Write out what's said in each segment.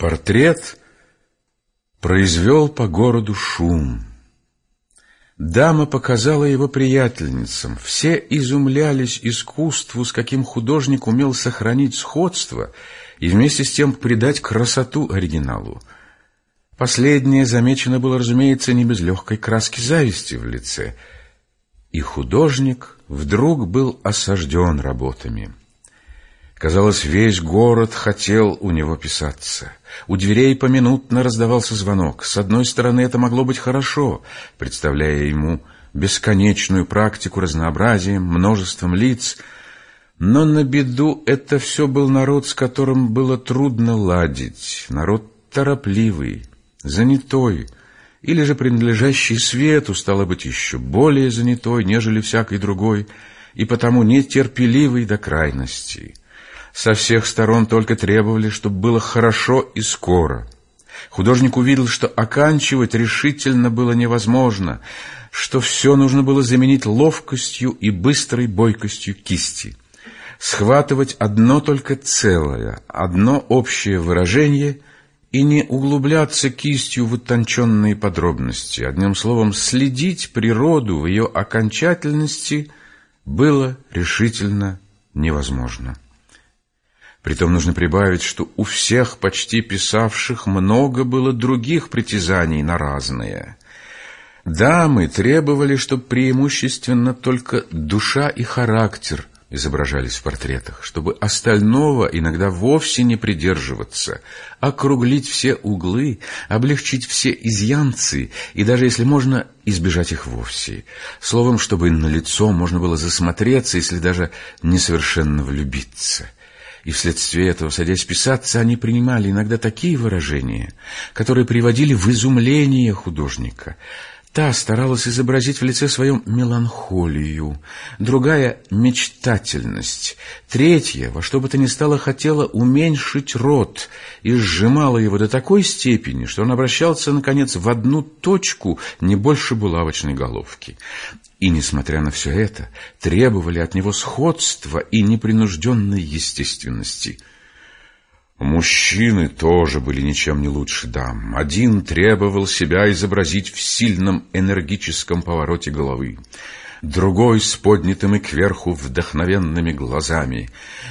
Портрет произвел по городу шум. Дама показала его приятельницам. Все изумлялись искусству, с каким художник умел сохранить сходство и вместе с тем придать красоту оригиналу. Последнее замечено было, разумеется, не без легкой краски зависти в лице. И художник вдруг был осажден работами. Казалось, весь город хотел у него писаться. У дверей поминутно раздавался звонок. С одной стороны, это могло быть хорошо, представляя ему бесконечную практику разнообразием, множеством лиц, но на беду это все был народ, с которым было трудно ладить, народ торопливый, занятой, или же принадлежащий свету, стало быть, еще более занятой, нежели всякий другой, и потому нетерпеливый до крайности. Со всех сторон только требовали, чтобы было хорошо и скоро. Художник увидел, что оканчивать решительно было невозможно, что все нужно было заменить ловкостью и быстрой бойкостью кисти. Схватывать одно только целое, одно общее выражение и не углубляться кистью в утонченные подробности. Одним словом, следить природу в ее окончательности было решительно невозможно. Притом нужно прибавить, что у всех почти писавших много было других притязаний на разные. Дамы требовали, чтобы преимущественно только душа и характер изображались в портретах, чтобы остального иногда вовсе не придерживаться, округлить все углы, облегчить все изъянцы и даже, если можно, избежать их вовсе. Словом, чтобы на лицо можно было засмотреться, если даже несовершенно влюбиться — и вследствие этого, садясь писаться, они принимали иногда такие выражения, которые приводили в изумление художника. Та старалась изобразить в лице своем меланхолию, другая — мечтательность, третья, во что бы то ни стало, хотела уменьшить рот и сжимала его до такой степени, что он обращался, наконец, в одну точку не больше булавочной головки. И, несмотря на все это, требовали от него сходства и непринужденной естественности. Мужчины тоже были ничем не лучше дам. Один требовал себя изобразить в сильном энергическом повороте головы другой с поднятыми кверху вдохновенными глазами.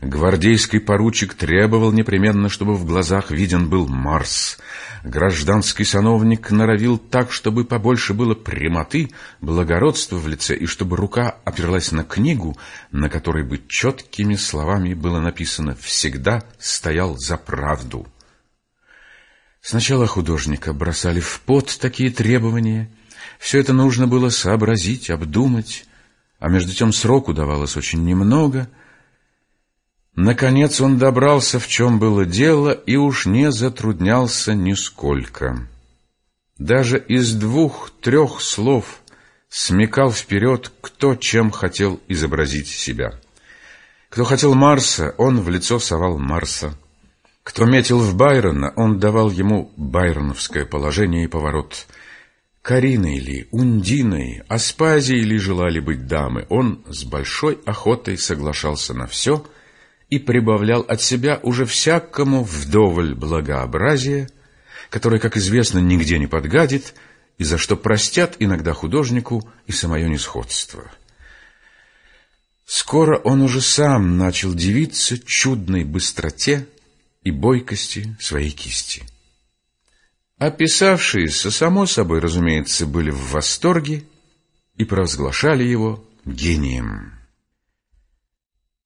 Гвардейский поручик требовал непременно, чтобы в глазах виден был Марс. Гражданский сановник норовил так, чтобы побольше было прямоты, благородства в лице, и чтобы рука оперлась на книгу, на которой бы четкими словами было написано «Всегда стоял за правду». Сначала художника бросали в пот такие требования — все это нужно было сообразить, обдумать, а между тем сроку давалось очень немного. Наконец он добрался, в чем было дело, и уж не затруднялся нисколько. Даже из двух-трех слов смекал вперед, кто чем хотел изобразить себя. Кто хотел Марса, он в лицо совал Марса. Кто метил в Байрона, он давал ему байроновское положение и поворот — Кариной ли, Ундиной, Аспазией ли желали быть дамы, он с большой охотой соглашался на все и прибавлял от себя уже всякому вдоволь благообразия, которое, как известно, нигде не подгадит, и за что простят иногда художнику и самое несходство. Скоро он уже сам начал дивиться чудной быстроте и бойкости своей кисти. Описавшиеся, само собой, разумеется, были в восторге и провозглашали его гением.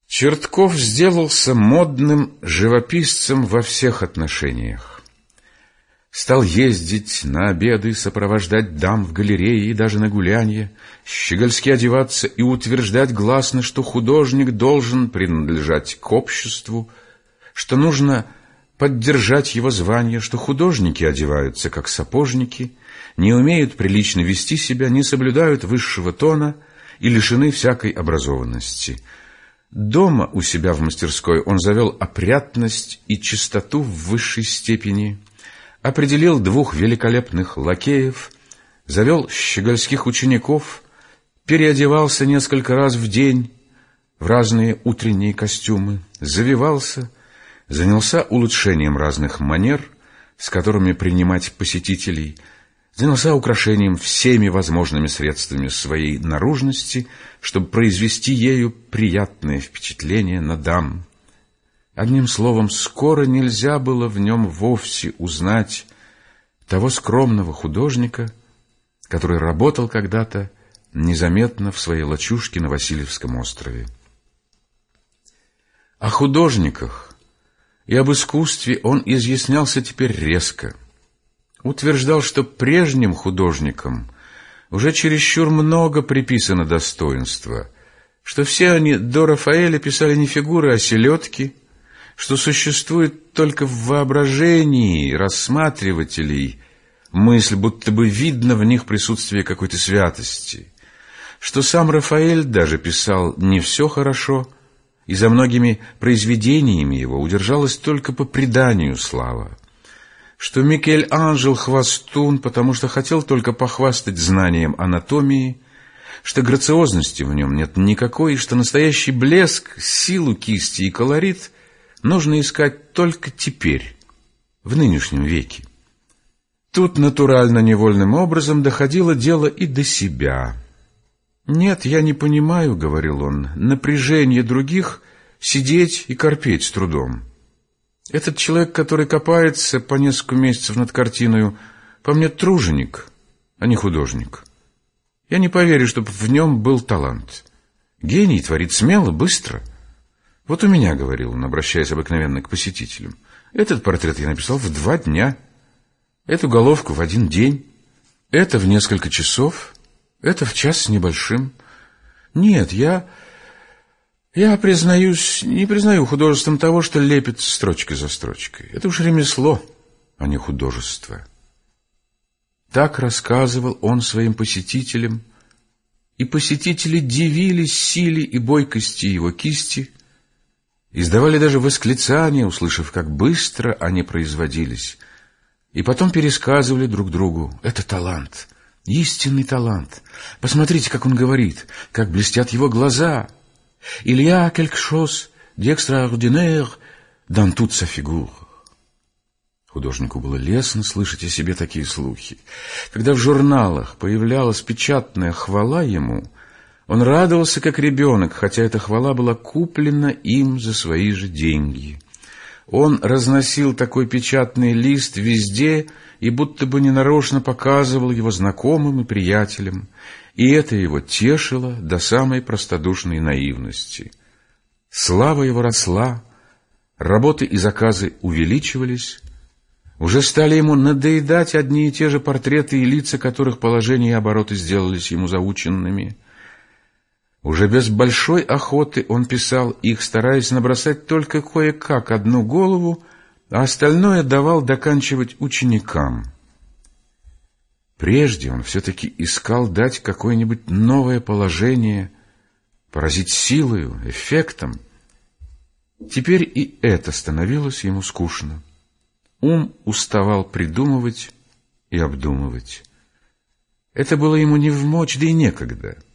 Чертков сделался модным живописцем во всех отношениях. Стал ездить на обеды, сопровождать дам в галерее и даже на гулянье, щегольски одеваться и утверждать гласно, что художник должен принадлежать к обществу, что нужно поддержать его звание, что художники одеваются как сапожники, не умеют прилично вести себя, не соблюдают высшего тона и лишены всякой образованности. Дома у себя в мастерской он завел опрятность и чистоту в высшей степени, определил двух великолепных лакеев, завел щегольских учеников, переодевался несколько раз в день в разные утренние костюмы, завивался, занялся улучшением разных манер, с которыми принимать посетителей, занялся украшением всеми возможными средствами своей наружности, чтобы произвести ею приятное впечатление на дам. Одним словом, скоро нельзя было в нем вовсе узнать того скромного художника, который работал когда-то незаметно в своей лачушке на Васильевском острове. О художниках и об искусстве он изъяснялся теперь резко. Утверждал, что прежним художникам уже чересчур много приписано достоинства, что все они до Рафаэля писали не фигуры, а селедки, что существует только в воображении рассматривателей мысль, будто бы видно в них присутствие какой-то святости, что сам Рафаэль даже писал не все хорошо, и за многими произведениями его удержалась только по преданию слава, что Микель-Анжел хвостун, потому что хотел только похвастать знанием анатомии, что грациозности в нем нет никакой, и что настоящий блеск, силу кисти и колорит нужно искать только теперь, в нынешнем веке. Тут натурально-невольным образом доходило дело и до себя. «Нет, я не понимаю», — говорил он, — «напряжение других — сидеть и корпеть с трудом. Этот человек, который копается по несколько месяцев над картиной, по мне труженик, а не художник. Я не поверю, чтобы в нем был талант. Гений творит смело, быстро. Вот у меня, — говорил он, обращаясь обыкновенно к посетителям, — этот портрет я написал в два дня — Эту головку в один день, это в несколько часов, это в час с небольшим. Нет, я... Я, признаюсь, не признаю художеством того, что лепит строчкой за строчкой. Это уж ремесло, а не художество. Так рассказывал он своим посетителям, и посетители дивились силе и бойкости его кисти, издавали даже восклицания, услышав, как быстро они производились — и потом пересказывали друг другу. Это талант, истинный талант. Посмотрите, как он говорит, как блестят его глаза. Chose d'extraordinaire dans toute sa figure. Художнику было лестно слышать о себе такие слухи. Когда в журналах появлялась печатная хвала ему, он радовался как ребенок, хотя эта хвала была куплена им за свои же деньги. Он разносил такой печатный лист везде и будто бы ненарочно показывал его знакомым и приятелям, и это его тешило до самой простодушной наивности. Слава его росла, работы и заказы увеличивались, уже стали ему надоедать одни и те же портреты и лица, которых положение и обороты сделались ему заученными. Уже без большой охоты он писал их, стараясь набросать только кое-как одну голову, а остальное давал доканчивать ученикам. Прежде он все-таки искал дать какое-нибудь новое положение, поразить силою, эффектом. Теперь и это становилось ему скучно. Ум уставал придумывать и обдумывать. Это было ему не в мочь, да и некогда —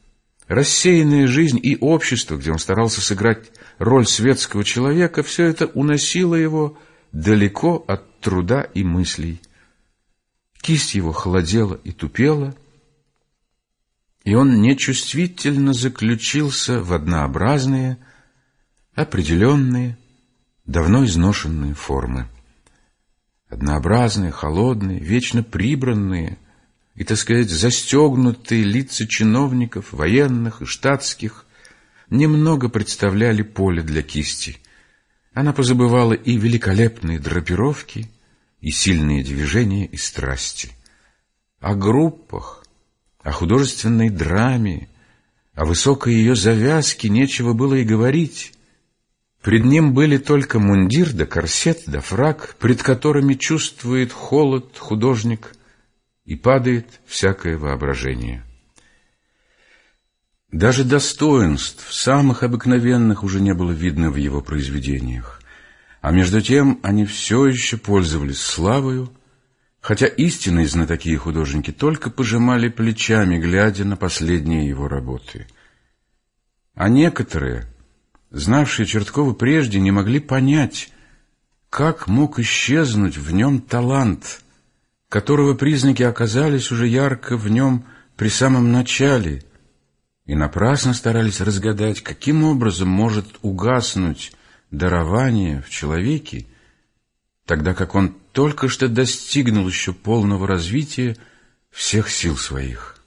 Рассеянная жизнь и общество, где он старался сыграть роль светского человека, все это уносило его далеко от труда и мыслей. Кисть его холодела и тупела, и он нечувствительно заключился в однообразные, определенные, давно изношенные формы. Однообразные, холодные, вечно прибранные — и, так сказать, застегнутые лица чиновников, военных и штатских, немного представляли поле для кисти. Она позабывала и великолепные драпировки, и сильные движения и страсти. О группах, о художественной драме, о высокой ее завязке нечего было и говорить. Пред ним были только мундир да корсет да фраг, пред которыми чувствует холод художник — и падает всякое воображение. Даже достоинств, самых обыкновенных, уже не было видно в его произведениях, а между тем они все еще пользовались славою, хотя истинные знатоки и художники только пожимали плечами, глядя на последние его работы. А некоторые, знавшие Черткова прежде, не могли понять, как мог исчезнуть в нем талант, которого признаки оказались уже ярко в нем при самом начале, и напрасно старались разгадать, каким образом может угаснуть дарование в человеке, тогда как он только что достигнул еще полного развития всех сил своих.